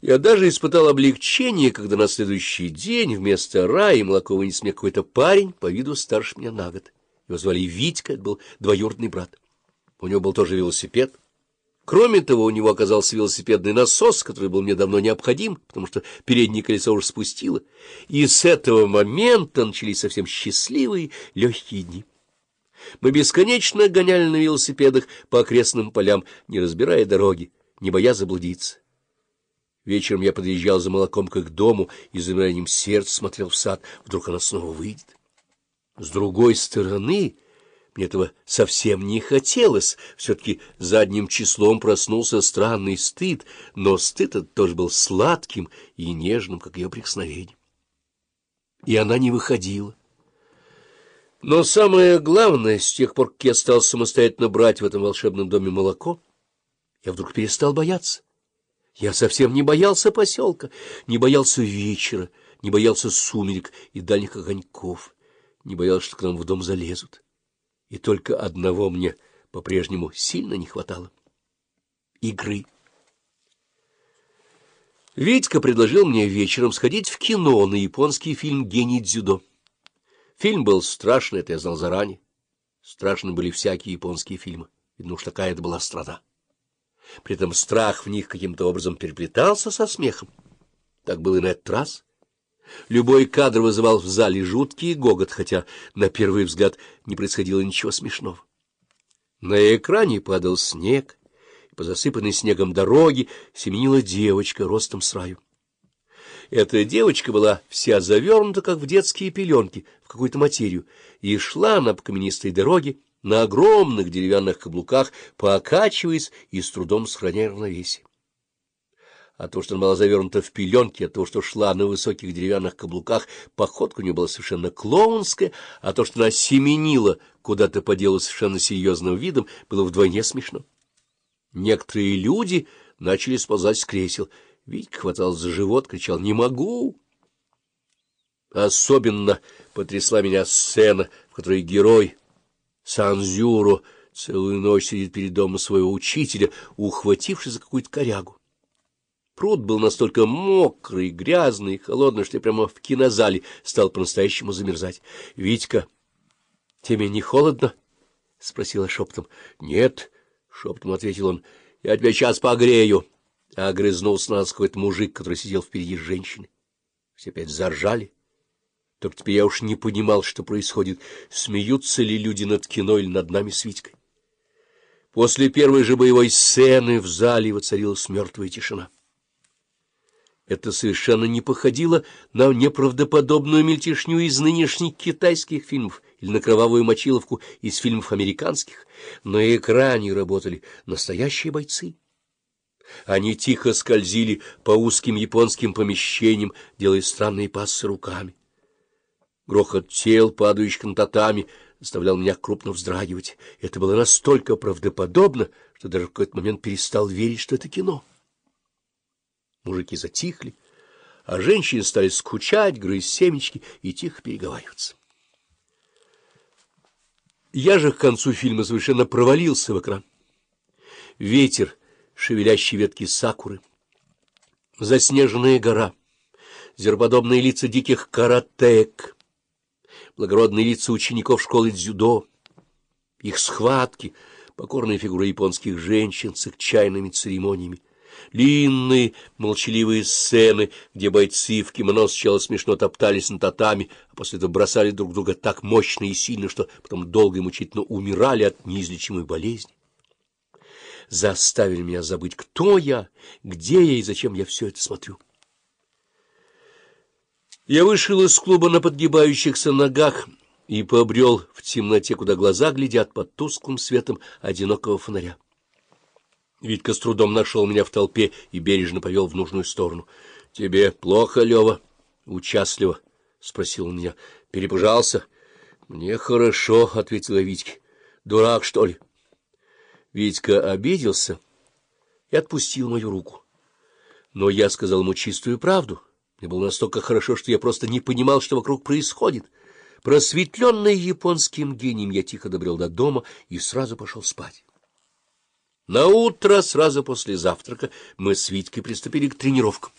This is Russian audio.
Я даже испытал облегчение, когда на следующий день вместо Раи молоко вынес мне какой-то парень по виду старше меня на год. Его звали Витька, это был двоюродный брат. У него был тоже велосипед. Кроме того, у него оказался велосипедный насос, который был мне давно необходим, потому что переднее колесо уже спустило. И с этого момента начались совсем счастливые легкие дни. Мы бесконечно гоняли на велосипедах по окрестным полям, не разбирая дороги, не боясь заблудиться. Вечером я подъезжал за молоком к их дому и замиранием сердца смотрел в сад. Вдруг она снова выйдет. С другой стороны, мне этого совсем не хотелось. Все-таки задним числом проснулся странный стыд, но стыд этот тоже был сладким и нежным, как ее прикосновение. И она не выходила. Но самое главное, с тех пор, как я стал самостоятельно брать в этом волшебном доме молоко, я вдруг перестал бояться. Я совсем не боялся поселка, не боялся вечера, не боялся сумерек и дальних огоньков, не боялся, что к нам в дом залезут. И только одного мне по-прежнему сильно не хватало — игры. Витька предложил мне вечером сходить в кино на японский фильм «Гений дзюдо». Фильм был страшный, это я знал заранее. Страшны были всякие японские фильмы, видно уж такая это была страна. При этом страх в них каким-то образом переплетался со смехом. Так было и на этот раз. Любой кадр вызывал в зале жуткий гогот, хотя на первый взгляд не происходило ничего смешного. На экране падал снег, и по засыпанной снегом дороге семенила девочка ростом с раю. Эта девочка была вся завернута, как в детские пеленки, в какую-то материю, и шла по каменистой дороге, на огромных деревянных каблуках, покачиваясь и с трудом сохраняя равновесие. А то, что она была завернута в пеленки, от того, что шла на высоких деревянных каблуках, походка у нее была совершенно клоунская, а то, что она семенила куда-то по делу совершенно серьезным видом, было вдвойне смешно. Некоторые люди начали сползать с кресел. Витька хватал за живот, кричал «Не могу!». Особенно потрясла меня сцена, в которой герой Санзюро целую ночь сидит перед домом своего учителя, ухватившись за какую-то корягу. Пруд был настолько мокрый, грязный и холодный, что я прямо в кинозале стал по-настоящему замерзать. — Витька, тебе не холодно? — спросила шепотом. — Нет, — шепотом ответил он, — я тебя сейчас погрею. А огрызнулся на нас какой-то мужик, который сидел впереди женщины. Все опять заржали. Только теперь я уж не понимал, что происходит, смеются ли люди над кино или над нами с Витькой. После первой же боевой сцены в зале воцарилась мертвая тишина. Это совершенно не походило на неправдоподобную мельтешню из нынешних китайских фильмов или на кровавую мочиловку из фильмов американских. На экране работали настоящие бойцы. Они тихо скользили по узким японским помещениям, делая странные пассы руками. Грохот тел, падающих на татами, заставлял меня крупно вздрагивать. Это было настолько правдоподобно, что даже в какой-то момент перестал верить, что это кино. Мужики затихли, а женщины стали скучать, грызть семечки и тихо переговариваться. Я же к концу фильма совершенно провалился в экран. Ветер, шевелящий ветки сакуры, заснеженная гора, зерподобные лица диких каратек — благородные лица учеников школы дзюдо, их схватки, покорные фигуры японских женщин с их чайными церемониями, длинные молчаливые сцены, где бойцы в кимоно сначала смешно топтались на татами, а после этого бросали друг друга так мощно и сильно, что потом долго и мучительно умирали от неизлечимой болезни. Заставили меня забыть, кто я, где я и зачем я все это смотрю. Я вышел из клуба на подгибающихся ногах и побрел в темноте, куда глаза глядят под тусклым светом одинокого фонаря. Витька с трудом нашел меня в толпе и бережно повел в нужную сторону. — Тебе плохо, Лева? — Участливо, — спросил он меня. — Перепужался? — Мне хорошо, — ответила Витька. — Дурак, что ли? Витька обиделся и отпустил мою руку. Но я сказал ему чистую правду — мне было настолько хорошо, что я просто не понимал, что вокруг происходит. Просветленный японским гением я тихо добрел до дома и сразу пошел спать. На утро, сразу после завтрака, мы с Витькой приступили к тренировкам.